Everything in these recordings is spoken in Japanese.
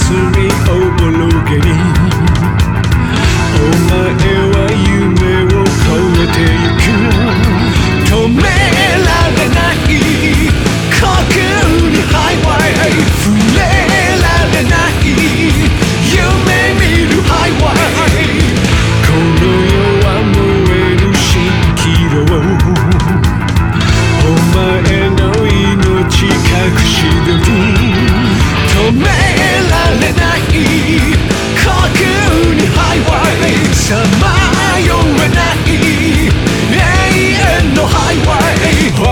Suri Obologany.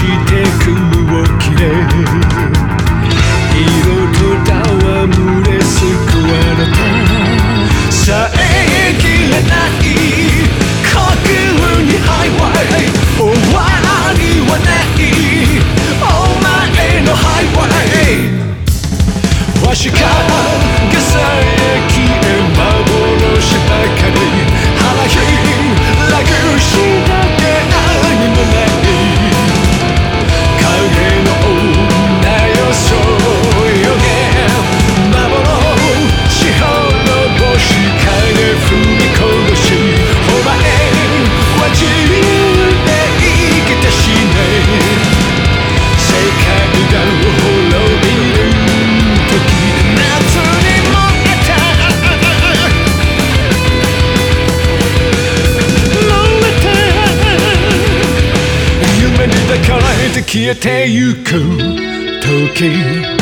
she did. 消えてゆく時